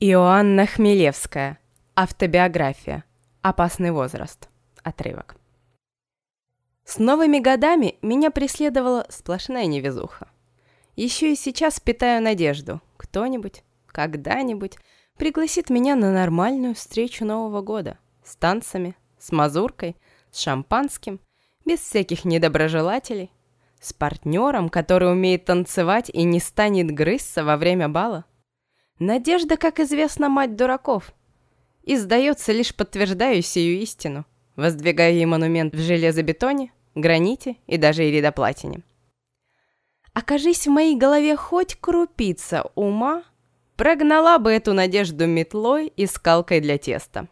Иоанна Хмелевская. Автобиография. Опасный возраст. Отрывок. С новыми годами меня преследовала сплошная невезуха. Еще и сейчас питаю надежду. Кто-нибудь, когда-нибудь пригласит меня на нормальную встречу Нового года. С танцами, с мазуркой, с шампанским, без всяких недоброжелателей. С партнером, который умеет танцевать и не станет грызться во время бала. Надежда, как известно, мать дураков. И сдается лишь подтверждаю сию истину, воздвигая ей монумент в железобетоне, граните и даже иридоплатине. Окажись в моей голове хоть крупица ума, прогнала бы эту надежду метлой и скалкой для теста.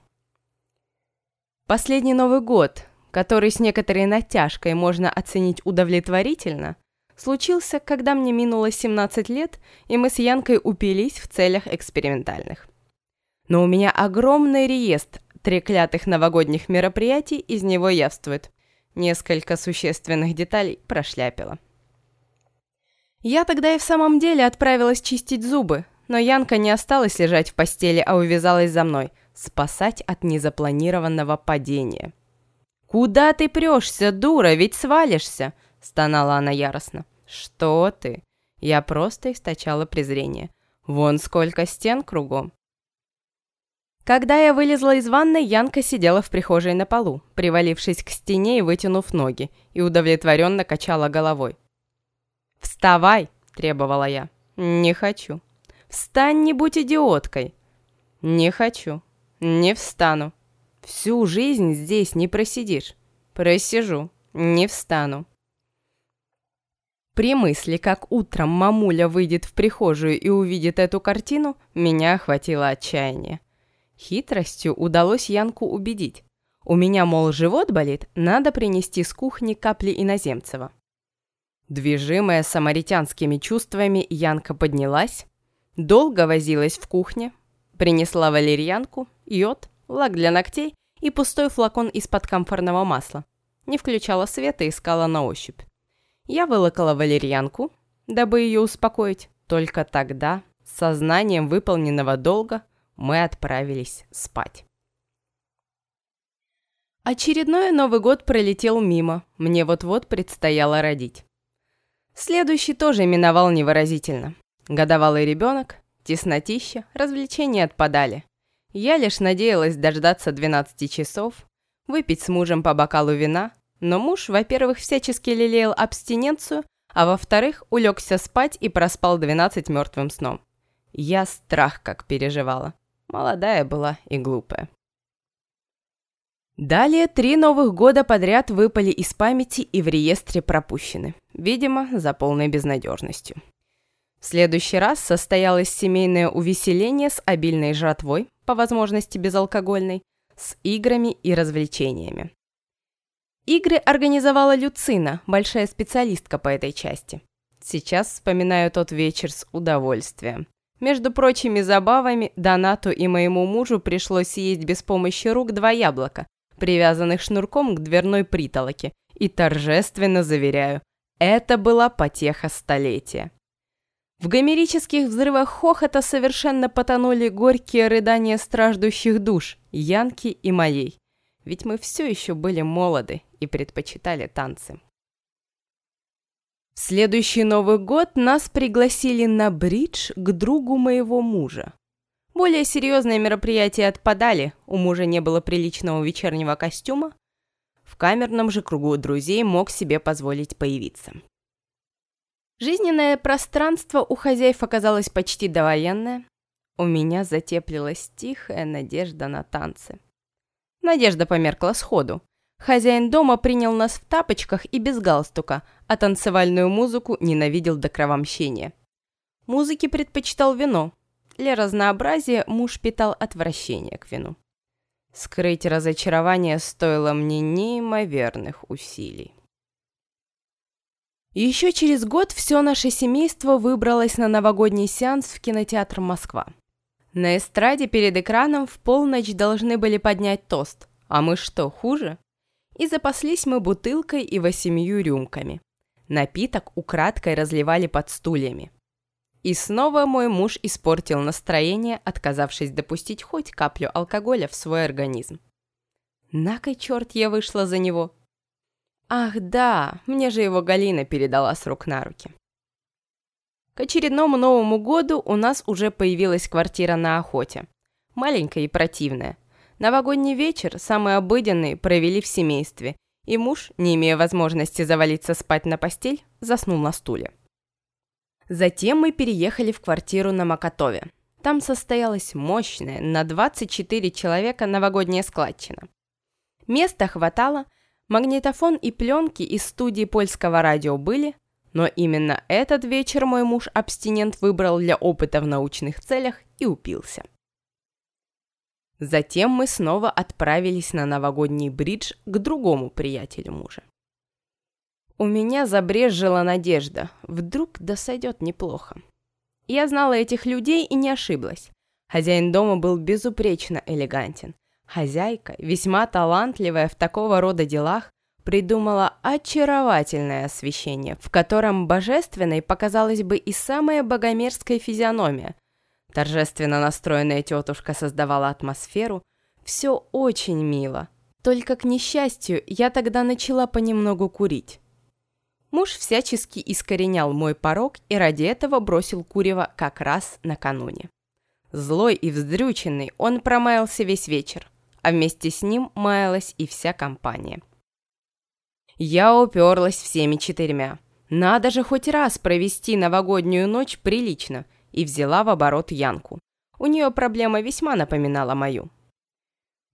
Последний Новый год, который с некоторой натяжкой можно оценить удовлетворительно, случился, когда мне минуло 17 лет, и мы с Янкой упились в целях экспериментальных. Но у меня огромный реестр треклятых новогодних мероприятий, из него явствует. Несколько существенных деталей прошляпила. Я тогда и в самом деле отправилась чистить зубы, но Янка не осталась лежать в постели, а увязалась за мной, спасать от незапланированного падения. «Куда ты прешься, дура, ведь свалишься!» – стонала она яростно. «Что ты?» Я просто источала презрение. «Вон сколько стен кругом!» Когда я вылезла из ванной, Янка сидела в прихожей на полу, привалившись к стене и вытянув ноги, и удовлетворенно качала головой. «Вставай!» – требовала я. «Не хочу». «Встань, не будь идиоткой!» «Не хочу. Не встану. Всю жизнь здесь не просидишь». «Просижу. Не встану». При мысли, как утром мамуля выйдет в прихожую и увидит эту картину, меня охватило отчаяние. Хитростью удалось Янку убедить. У меня, мол, живот болит, надо принести с кухни капли иноземцева. Движимая самаритянскими чувствами, Янка поднялась, долго возилась в кухне, принесла валерьянку, йод, лак для ногтей и пустой флакон из-под камфорного масла. Не включала света искала на ощупь. Я вылокала валерьянку, дабы ее успокоить. Только тогда, с сознанием выполненного долга, мы отправились спать. Очередной Новый год пролетел мимо, мне вот-вот предстояло родить. Следующий тоже именовал невыразительно. Годовалый ребенок, теснотища, развлечения отпадали. Я лишь надеялась дождаться 12 часов, выпить с мужем по бокалу вина, но муж, во-первых, всячески лелеял абстиненцию, а во-вторых, улегся спать и проспал 12 мертвым сном. Я страх как переживала. Молодая была и глупая. Далее три новых года подряд выпали из памяти и в реестре пропущены. Видимо, за полной безнадежностью. В следующий раз состоялось семейное увеселение с обильной жратвой, по возможности безалкогольной, с играми и развлечениями. Игры организовала Люцина, большая специалистка по этой части. Сейчас вспоминаю тот вечер с удовольствием. Между прочими забавами, Донату и моему мужу пришлось съесть без помощи рук два яблока, привязанных шнурком к дверной притолоке, и торжественно заверяю, это была потеха столетия. В гомерических взрывах хохота совершенно потонули горькие рыдания страждущих душ, Янки и моей. Ведь мы все еще были молоды и предпочитали танцы. В следующий Новый год нас пригласили на бридж к другу моего мужа. Более серьезные мероприятия отпадали, у мужа не было приличного вечернего костюма. В камерном же кругу друзей мог себе позволить появиться. Жизненное пространство у хозяев оказалось почти довоенное. У меня затеплилась тихая надежда на танцы. Надежда померкла сходу. Хозяин дома принял нас в тапочках и без галстука, а танцевальную музыку ненавидел до кровомщения. Музыке предпочитал вино. Для разнообразия муж питал отвращение к вину. Скрыть разочарование стоило мне неимоверных усилий. Еще через год все наше семейство выбралось на новогодний сеанс в кинотеатр «Москва». На эстраде перед экраном в полночь должны были поднять тост. А мы что, хуже? И запаслись мы бутылкой и восемью рюмками. Напиток украдкой разливали под стульями. И снова мой муж испортил настроение, отказавшись допустить хоть каплю алкоголя в свой организм. Накой черт я вышла за него. Ах да, мне же его Галина передала с рук на руки. К очередному Новому году у нас уже появилась квартира на охоте. Маленькая и противная. Новогодний вечер, самый обыденный, провели в семействе, и муж, не имея возможности завалиться спать на постель, заснул на стуле. Затем мы переехали в квартиру на Макатове. Там состоялась мощная, на 24 человека новогодняя складчина. Места хватало, магнитофон и пленки из студии польского радио были, но именно этот вечер мой муж-абстинент выбрал для опыта в научных целях и упился. Затем мы снова отправились на новогодний бридж к другому приятелю мужа. У меня забрежжила надежда, вдруг да сойдет неплохо. Я знала этих людей и не ошиблась. Хозяин дома был безупречно элегантен. Хозяйка, весьма талантливая в такого рода делах, придумала очаровательное освещение, в котором божественной показалась бы и самая богомерзкая физиономия. Торжественно настроенная тетушка создавала атмосферу. Все очень мило. Только, к несчастью, я тогда начала понемногу курить. Муж всячески искоренял мой порог и ради этого бросил курево как раз накануне. Злой и вздрюченный, он промаялся весь вечер, а вместе с ним маялась и вся компания. Я уперлась всеми четырьмя. Надо же хоть раз провести новогоднюю ночь прилично, и взяла в оборот Янку. У нее проблема весьма напоминала мою.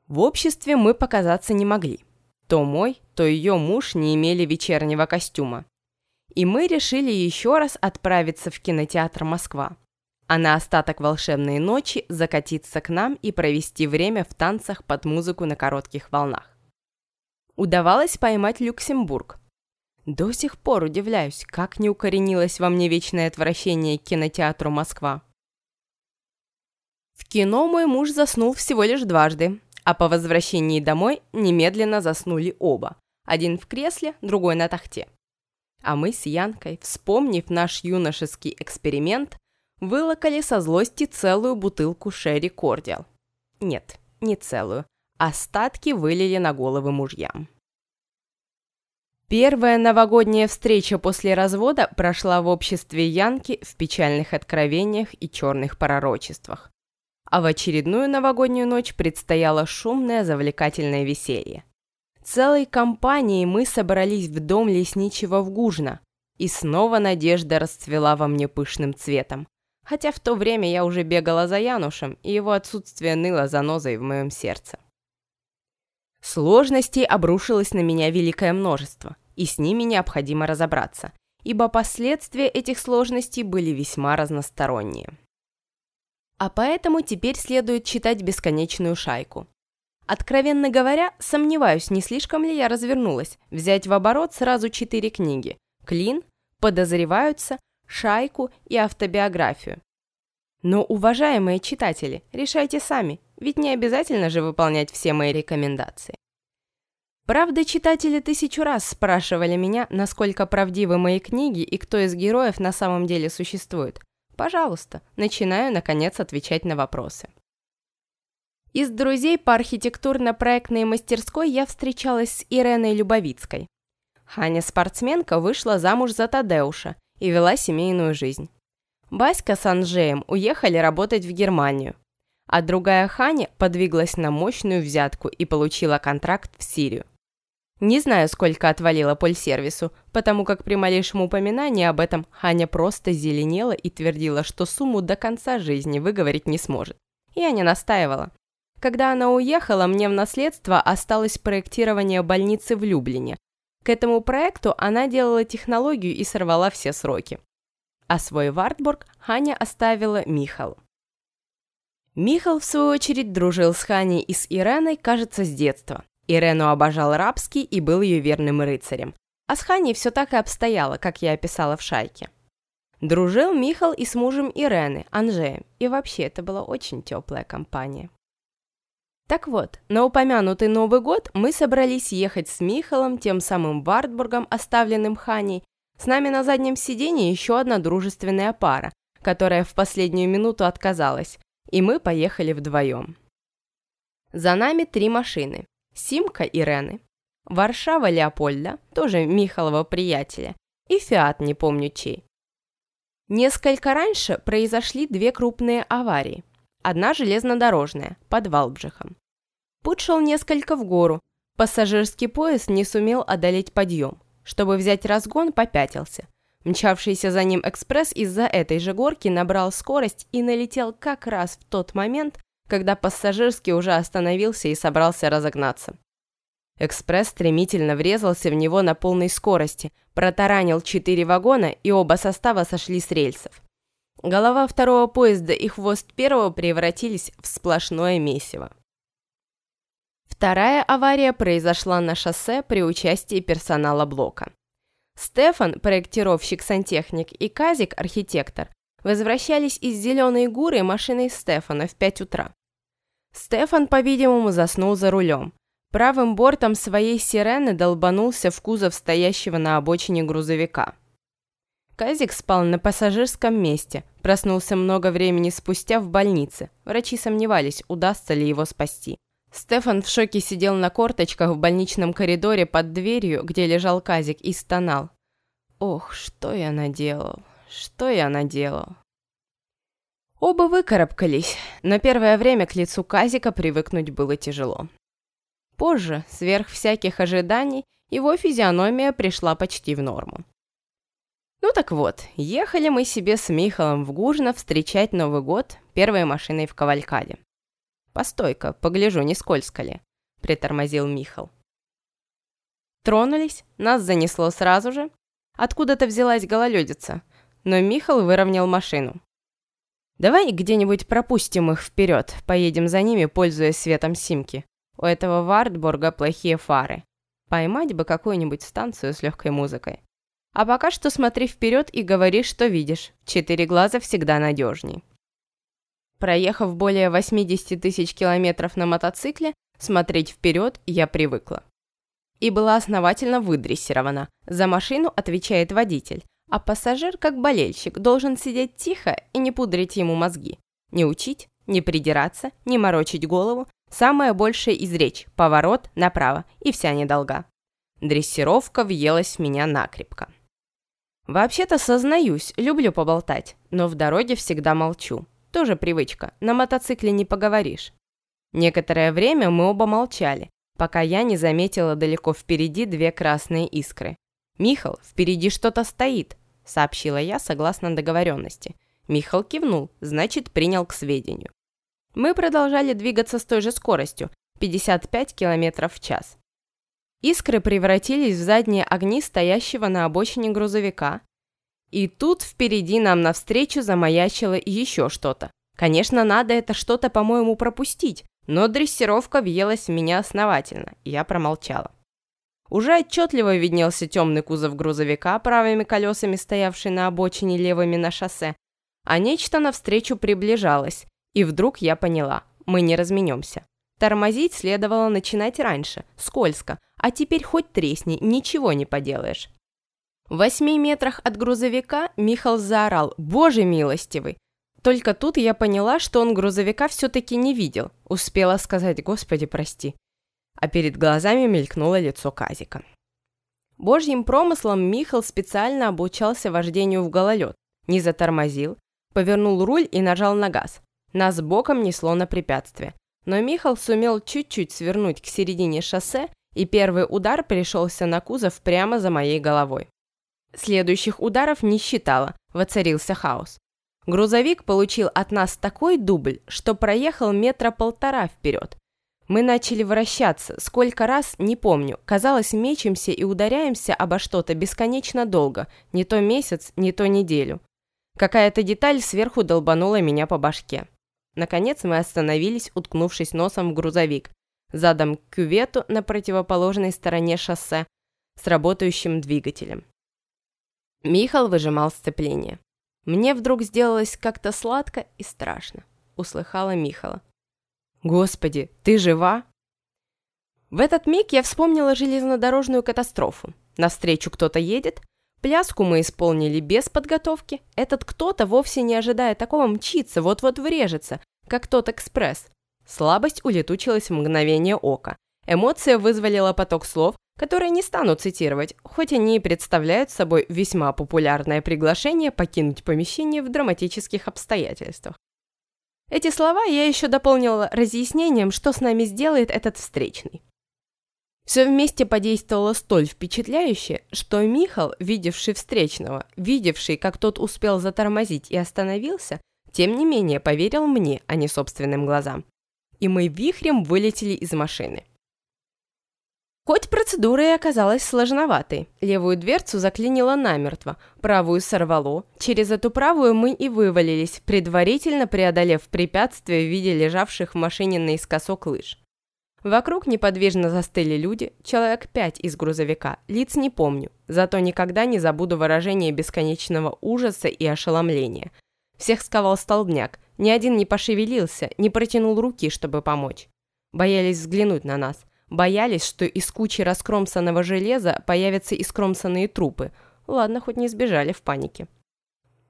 В обществе мы показаться не могли. То мой, то ее муж не имели вечернего костюма. И мы решили еще раз отправиться в кинотеатр «Москва», а на остаток волшебной ночи закатиться к нам и провести время в танцах под музыку на коротких волнах. Удавалось поймать Люксембург. До сих пор удивляюсь, как не укоренилось во мне вечное отвращение к кинотеатру «Москва». В кино мой муж заснул всего лишь дважды, а по возвращении домой немедленно заснули оба. Один в кресле, другой на тахте. А мы с Янкой, вспомнив наш юношеский эксперимент, вылокали со злости целую бутылку Шерри Кордиал. Нет, не целую. Остатки вылили на головы мужьям. Первая новогодняя встреча после развода прошла в обществе Янки в печальных откровениях и черных пророчествах. А в очередную новогоднюю ночь предстояло шумное завлекательное веселье. Целой компанией мы собрались в дом лесничего в Гужно, и снова надежда расцвела во мне пышным цветом. Хотя в то время я уже бегала за Янушем, и его отсутствие ныло занозой в моем сердце. Сложностей обрушилось на меня великое множество, и с ними необходимо разобраться, ибо последствия этих сложностей были весьма разносторонние. А поэтому теперь следует читать бесконечную шайку, Откровенно говоря, сомневаюсь, не слишком ли я развернулась, взять в оборот сразу четыре книги «Клин», «Подозреваются», «Шайку» и автобиографию. Но, уважаемые читатели, решайте сами, ведь не обязательно же выполнять все мои рекомендации. Правда, читатели тысячу раз спрашивали меня, насколько правдивы мои книги и кто из героев на самом деле существует. Пожалуйста, начинаю, наконец, отвечать на вопросы. Из друзей по архитектурно-проектной мастерской я встречалась с Иреной Любовицкой. Ханя-спортсменка вышла замуж за Тадеуша и вела семейную жизнь. Баська с Анжеем уехали работать в Германию, а другая Ханя подвиглась на мощную взятку и получила контракт в Сирию. Не знаю, сколько отвалила польсервису, потому как при малейшем упоминании об этом Ханя просто зеленела и твердила, что сумму до конца жизни выговорить не сможет. Я не настаивала. Когда она уехала, мне в наследство осталось проектирование больницы в Люблине. К этому проекту она делала технологию и сорвала все сроки. А свой Вартбург Ханя оставила Михалу. Михал, в свою очередь, дружил с Ханей и с Иреной, кажется, с детства. Ирену обожал рабский и был ее верным рыцарем. А с Ханей все так и обстояло, как я описала в «Шайке». Дружил Михал и с мужем Ирены, Анжеем, и вообще это была очень теплая компания. Так вот, на упомянутый Новый год мы собрались ехать с Михалом, тем самым Вартбургом, оставленным Ханей. С нами на заднем сиденье еще одна дружественная пара, которая в последнюю минуту отказалась, и мы поехали вдвоем. За нами три машины. Симка Ирены, Варшава Леопольда, тоже Михалова приятеля, и Фиат не помню чей. Несколько раньше произошли две крупные аварии. Одна железнодорожная, под Валбжихом. Путь шел несколько в гору. Пассажирский поезд не сумел одолеть подъем. Чтобы взять разгон, попятился. Мчавшийся за ним экспресс из-за этой же горки набрал скорость и налетел как раз в тот момент, когда пассажирский уже остановился и собрался разогнаться. Экспресс стремительно врезался в него на полной скорости, протаранил четыре вагона, и оба состава сошли с рельсов. Голова второго поезда и хвост первого превратились в сплошное месиво. Вторая авария произошла на шоссе при участии персонала блока. Стефан, проектировщик-сантехник, и Казик, архитектор, возвращались из Зеленой Гуры машиной Стефана в 5 утра. Стефан, по-видимому, заснул за рулем. Правым бортом своей сирены долбанулся в кузов стоящего на обочине грузовика. Казик спал на пассажирском месте, проснулся много времени спустя в больнице. Врачи сомневались, удастся ли его спасти. Стефан в шоке сидел на корточках в больничном коридоре под дверью, где лежал Казик, и стонал. «Ох, что я наделал, что я наделал». Оба выкарабкались, но первое время к лицу Казика привыкнуть было тяжело. Позже, сверх всяких ожиданий, его физиономия пришла почти в норму. Ну так вот, ехали мы себе с Михалом в Гужно встречать Новый год первой машиной в Кавалькаде. «Постой-ка, погляжу, не скользко ли?» – притормозил Михал. Тронулись, нас занесло сразу же. Откуда-то взялась гололедица, но Михал выровнял машину. «Давай где-нибудь пропустим их вперед, поедем за ними, пользуясь светом симки. У этого Вартбурга плохие фары. Поймать бы какую-нибудь станцию с легкой музыкой. А пока что смотри вперед и говори, что видишь. Четыре глаза всегда надежней». Проехав более 80 тысяч километров на мотоцикле, смотреть вперед я привыкла. И была основательно выдрессирована. За машину отвечает водитель, а пассажир, как болельщик, должен сидеть тихо и не пудрить ему мозги. Не учить, не придираться, не морочить голову. Самое большее изречь – поворот направо, и вся недолга. Дрессировка въелась в меня накрепко. Вообще-то сознаюсь, люблю поболтать, но в дороге всегда молчу. Тоже привычка, на мотоцикле не поговоришь. Некоторое время мы оба молчали, пока я не заметила далеко впереди две красные искры. «Михал, впереди что-то стоит», — сообщила я согласно договоренности. Михал кивнул, значит, принял к сведению. Мы продолжали двигаться с той же скоростью, 55 км в час. Искры превратились в задние огни стоящего на обочине грузовика, и тут впереди нам навстречу замаячило еще что-то. Конечно, надо это что-то, по-моему, пропустить, но дрессировка въелась в меня основательно, и я промолчала. Уже отчетливо виднелся темный кузов грузовика, правыми колесами стоявший на обочине левыми на шоссе, а нечто навстречу приближалось, и вдруг я поняла, мы не разменемся. Тормозить следовало начинать раньше, скользко, а теперь хоть тресни, ничего не поделаешь. В восьми метрах от грузовика Михал заорал «Боже милостивый!». Только тут я поняла, что он грузовика все-таки не видел. Успела сказать «Господи, прости». А перед глазами мелькнуло лицо Казика. Божьим промыслом Михал специально обучался вождению в гололед. Не затормозил, повернул руль и нажал на газ. Нас боком несло на препятствие. Но Михал сумел чуть-чуть свернуть к середине шоссе, и первый удар пришелся на кузов прямо за моей головой. Следующих ударов не считала, воцарился хаос. Грузовик получил от нас такой дубль, что проехал метра полтора вперед. Мы начали вращаться, сколько раз, не помню. Казалось, мечемся и ударяемся обо что-то бесконечно долго, не то месяц, не то неделю. Какая-то деталь сверху долбанула меня по башке. Наконец мы остановились, уткнувшись носом в грузовик, задом к кювету на противоположной стороне шоссе с работающим двигателем. Михал выжимал сцепление. Мне вдруг сделалось как-то сладко и страшно. Услыхала Михала. «Господи, ты жива?» В этот миг я вспомнила железнодорожную катастрофу. Навстречу кто-то едет, Пляску мы исполнили без подготовки. Этот кто-то, вовсе не ожидая такого, мчится, вот-вот врежется, как тот экспресс. Слабость улетучилась в мгновение ока. Эмоция вызволила поток слов, которые не стану цитировать, хоть они и представляют собой весьма популярное приглашение покинуть помещение в драматических обстоятельствах. Эти слова я еще дополнила разъяснением, что с нами сделает этот встречный. Все вместе подействовало столь впечатляюще, что Михал, видевший встречного, видевший, как тот успел затормозить и остановился, тем не менее поверил мне, а не собственным глазам. И мы вихрем вылетели из машины. Хоть процедура и оказалась сложноватой. Левую дверцу заклинило намертво, правую сорвало. Через эту правую мы и вывалились, предварительно преодолев препятствие в виде лежавших в машине наискосок лыж. Вокруг неподвижно застыли люди, человек пять из грузовика, лиц не помню, зато никогда не забуду выражение бесконечного ужаса и ошеломления. Всех сковал столбняк, ни один не пошевелился, не протянул руки, чтобы помочь. Боялись взглянуть на нас, боялись, что из кучи раскромсанного железа появятся искромсанные трупы. Ладно, хоть не сбежали в панике.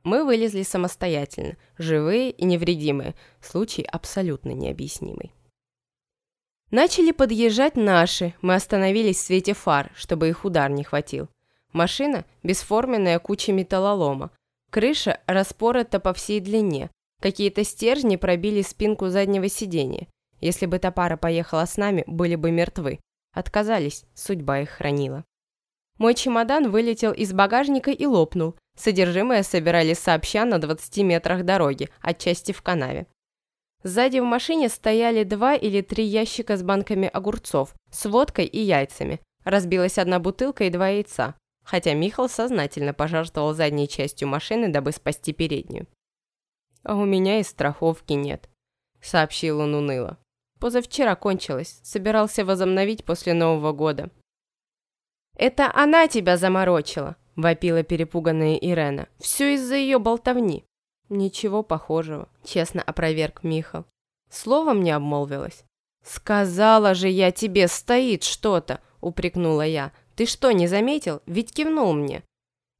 Мы вылезли самостоятельно, живые и невредимые, случай абсолютно необъяснимый. Начали подъезжать наши, мы остановились в свете фар, чтобы их удар не хватил. Машина – бесформенная куча металлолома. Крыша распорота по всей длине. Какие-то стержни пробили спинку заднего сиденья. Если бы та пара поехала с нами, были бы мертвы. Отказались, судьба их хранила. Мой чемодан вылетел из багажника и лопнул. Содержимое собирали сообща на 20 метрах дороги, отчасти в канаве. Сзади в машине стояли два или три ящика с банками огурцов, с водкой и яйцами. Разбилась одна бутылка и два яйца, хотя Михал сознательно пожертвовал задней частью машины, дабы спасти переднюю. «А у меня и страховки нет», — сообщил он уныло. «Позавчера кончилось, собирался возобновить после Нового года». «Это она тебя заморочила», — вопила перепуганная Ирена. «Все из-за ее болтовни». «Ничего похожего», — честно опроверг Михал. Словом не обмолвилась. «Сказала же я тебе, стоит что-то», — упрекнула я. «Ты что, не заметил? Ведь кивнул мне».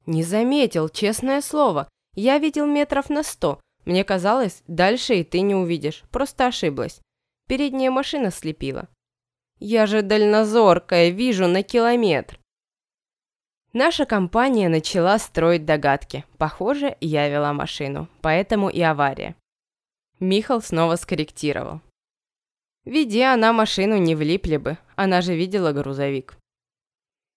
«Не заметил, честное слово. Я видел метров на сто. Мне казалось, дальше и ты не увидишь. Просто ошиблась. Передняя машина слепила». «Я же дальнозоркая, вижу на километр». Наша компания начала строить догадки. Похоже, я вела машину, поэтому и авария. Михал снова скорректировал. Веди она машину, не влипли бы, она же видела грузовик.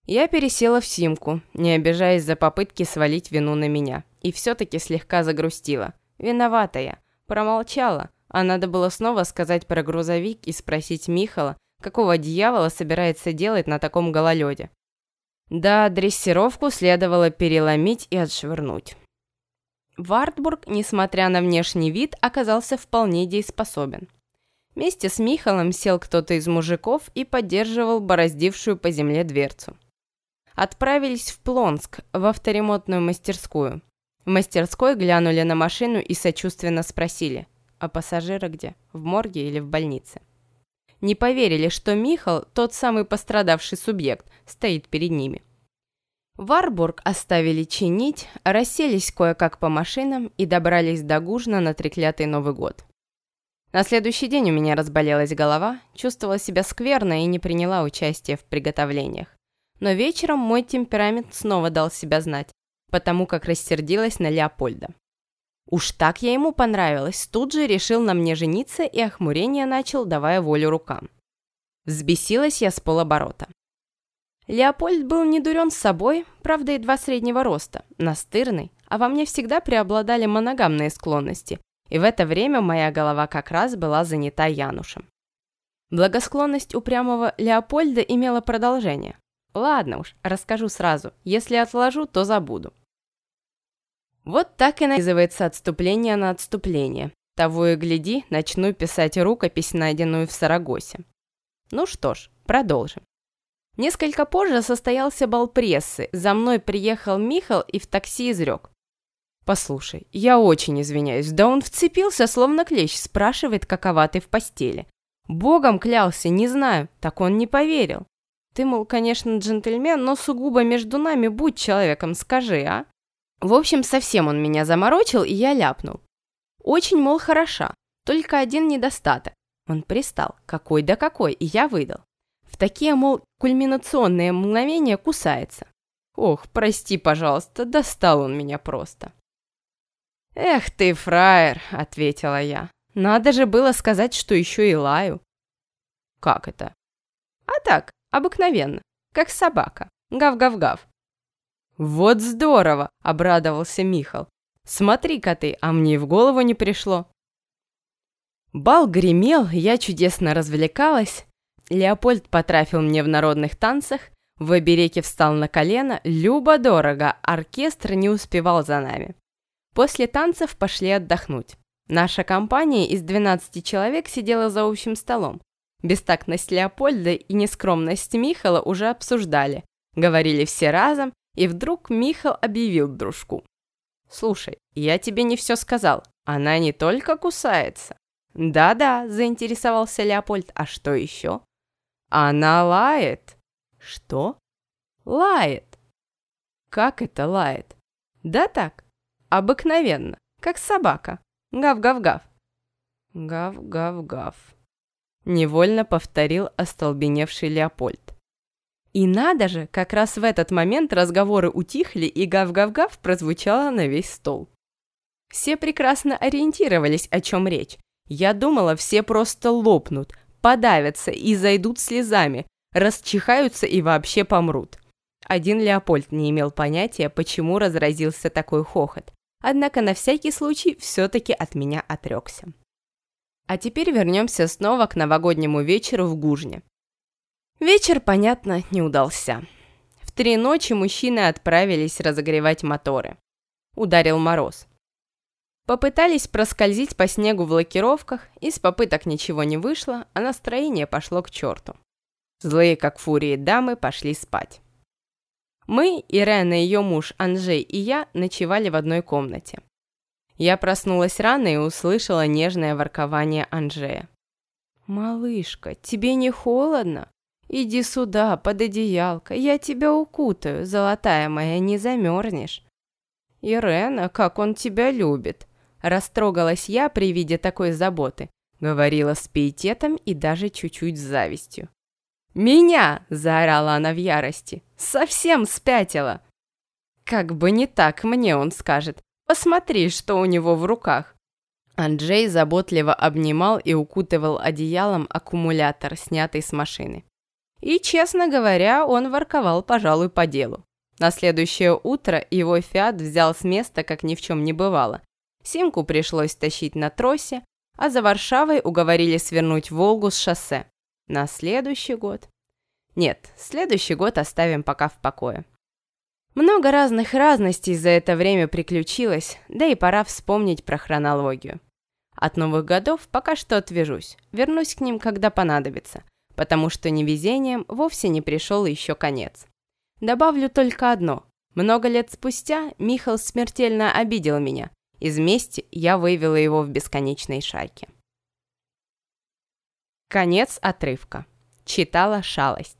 Я пересела в симку, не обижаясь за попытки свалить вину на меня, и все-таки слегка загрустила. Виновата я. Промолчала, а надо было снова сказать про грузовик и спросить Михала, какого дьявола собирается делать на таком гололеде. Да, дрессировку следовало переломить и отшвырнуть. Вартбург, несмотря на внешний вид, оказался вполне дееспособен. Вместе с Михалом сел кто-то из мужиков и поддерживал бороздившую по земле дверцу. Отправились в Плонск, в авторемонтную мастерскую. В мастерской глянули на машину и сочувственно спросили, а пассажиры где, в морге или в больнице? не поверили, что Михал, тот самый пострадавший субъект, стоит перед ними. Варбург оставили чинить, расселись кое-как по машинам и добрались до Гужна на треклятый Новый год. На следующий день у меня разболелась голова, чувствовала себя скверно и не приняла участия в приготовлениях. Но вечером мой темперамент снова дал себя знать, потому как рассердилась на Леопольда. Уж так я ему понравилась, тут же решил на мне жениться и охмурение начал, давая волю рукам. Взбесилась я с полоборота. Леопольд был не дурен с собой, правда едва среднего роста, настырный, а во мне всегда преобладали моногамные склонности, и в это время моя голова как раз была занята Янушем. Благосклонность упрямого Леопольда имела продолжение. Ладно уж, расскажу сразу, если отложу, то забуду. Вот так и называется отступление на отступление. Того и гляди, начну писать рукопись, найденную в Сарагосе. Ну что ж, продолжим. Несколько позже состоялся бал прессы. За мной приехал Михал и в такси изрек. «Послушай, я очень извиняюсь, да он вцепился, словно клещ, спрашивает, какова ты в постели. Богом клялся, не знаю, так он не поверил. Ты, мол, конечно, джентльмен, но сугубо между нами будь человеком, скажи, а? В общем, совсем он меня заморочил, и я ляпнул. Очень, мол, хороша, только один недостаток. Он пристал, какой да какой, и я выдал. В такие, мол, кульминационные мгновения кусается. Ох, прости, пожалуйста, достал он меня просто. «Эх ты, фраер», — ответила я. «Надо же было сказать, что еще и лаю». «Как это?» «А так, обыкновенно, как собака. Гав-гав-гав». «Вот здорово!» — обрадовался Михал. «Смотри-ка ты, а мне и в голову не пришло». Бал гремел, я чудесно развлекалась. Леопольд потрафил мне в народных танцах, в обереке встал на колено, любо-дорого, оркестр не успевал за нами. После танцев пошли отдохнуть. Наша компания из 12 человек сидела за общим столом. Бестактность Леопольда и нескромность Михала уже обсуждали. Говорили все разом, и вдруг Михал объявил дружку. «Слушай, я тебе не все сказал. Она не только кусается». «Да-да», – заинтересовался Леопольд. «А что еще?» «Она лает». «Что?» «Лает». «Как это лает?» «Да так, Обыкновенно, как собака. Гав-гав-гав. Гав-гав-гав. Невольно повторил остолбеневший Леопольд. И надо же, как раз в этот момент разговоры утихли, и гав-гав-гав прозвучало на весь стол. Все прекрасно ориентировались, о чем речь. Я думала, все просто лопнут, подавятся и зайдут слезами, расчихаются и вообще помрут. Один Леопольд не имел понятия, почему разразился такой хохот однако на всякий случай все-таки от меня отрекся. А теперь вернемся снова к новогоднему вечеру в Гужне. Вечер, понятно, не удался. В три ночи мужчины отправились разогревать моторы. Ударил мороз. Попытались проскользить по снегу в лакировках, из попыток ничего не вышло, а настроение пошло к черту. Злые, как фурии дамы, пошли спать. Мы, Ирена, ее муж Анжей и я ночевали в одной комнате. Я проснулась рано и услышала нежное воркование Анжея. «Малышка, тебе не холодно? Иди сюда, под одеялко, я тебя укутаю, золотая моя, не замерзнешь». «Ирена, как он тебя любит!» Растрогалась я при виде такой заботы, говорила с пиететом и даже чуть-чуть с завистью. «Меня!» – заорала она в ярости. «Совсем спятила!» «Как бы не так мне он скажет. Посмотри, что у него в руках!» Анджей заботливо обнимал и укутывал одеялом аккумулятор, снятый с машины. И, честно говоря, он ворковал, пожалуй, по делу. На следующее утро его «Фиат» взял с места, как ни в чем не бывало. Симку пришлось тащить на тросе, а за Варшавой уговорили свернуть «Волгу» с шоссе. На следующий год? Нет, следующий год оставим пока в покое. Много разных разностей за это время приключилось, да и пора вспомнить про хронологию. От новых годов пока что отвяжусь, вернусь к ним, когда понадобится, потому что невезением вовсе не пришел еще конец. Добавлю только одно. Много лет спустя Михал смертельно обидел меня. Из мести я вывела его в бесконечной шайке. Конец отрывка. Читала шалость.